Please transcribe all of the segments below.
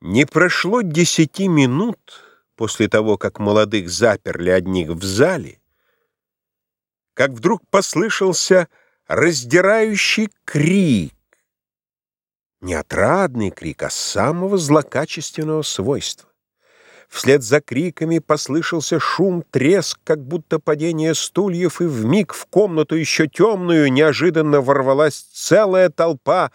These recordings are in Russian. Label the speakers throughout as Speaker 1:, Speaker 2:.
Speaker 1: Не прошло десяти минут после того, как молодых заперли одних в зале, как вдруг послышался раздирающий крик. Не отрадный крик, а самого злокачественного свойства. Вслед за криками послышался шум, треск, как будто падение стульев, и вмиг в комнату еще темную неожиданно ворвалась целая толпа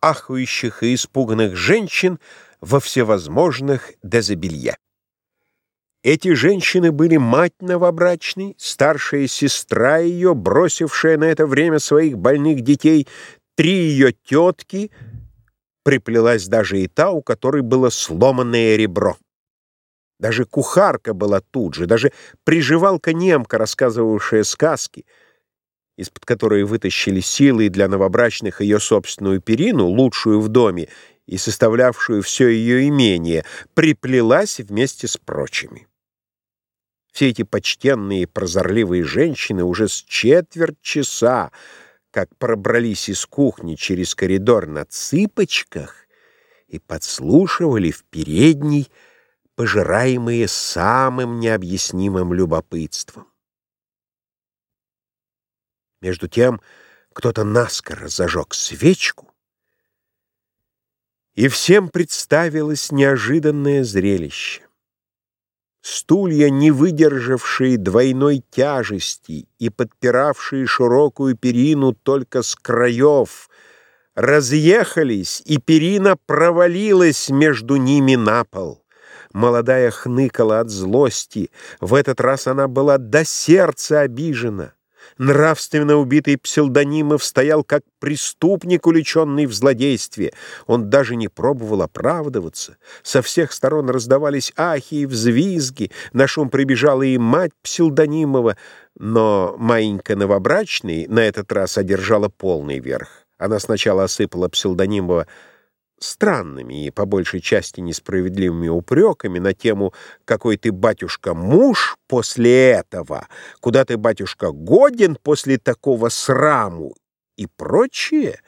Speaker 1: ахающих и испуганных женщин во всевозможных дезобелье. Эти женщины были мать новобрачной, старшая сестра ее, бросившая на это время своих больных детей, три ее тетки, приплелась даже и та, у которой было сломанное ребро. Даже кухарка была тут же, даже приживалка-немка, рассказывавшая сказки, из-под которой вытащили силы для новобрачных ее собственную перину, лучшую в доме, и составлявшую все ее имение, приплелась вместе с прочими. Все эти почтенные прозорливые женщины уже с четверть часа, как пробрались из кухни через коридор на цыпочках и подслушивали в передней, пожираемые самым необъяснимым любопытством. Между тем кто-то наскоро зажег свечку, и всем представилось неожиданное зрелище. Стулья, не выдержавшие двойной тяжести и подпиравшие широкую перину только с краев, разъехались, и перина провалилась между ними на пол. Молодая хныкала от злости. В этот раз она была до сердца обижена. Нравственно убитый псевдонимов стоял как преступник, уличенный в злодействе. Он даже не пробовал оправдываться. Со всех сторон раздавались ахи и взвизги. На шум прибежала и мать псевдонимова, но маленька новобрачный на этот раз одержала полный верх. Она сначала осыпала псевдонимова странными и по большей части несправедливыми упреками на тему «Какой ты, батюшка, муж после этого? Куда ты, батюшка, годен после такого сраму?» и прочее,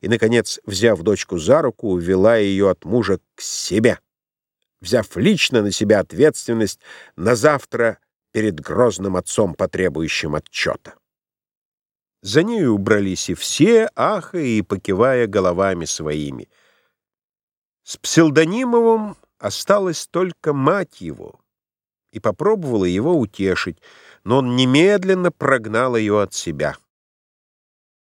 Speaker 1: и, наконец, взяв дочку за руку, увела ее от мужа к себе, взяв лично на себя ответственность на завтра перед грозным отцом, потребующим отчета. За нею убрались и все, ахая и покивая головами своими — с псевдонимовым осталась только мать его и попробовала его утешить, но он немедленно прогнал ее от себя.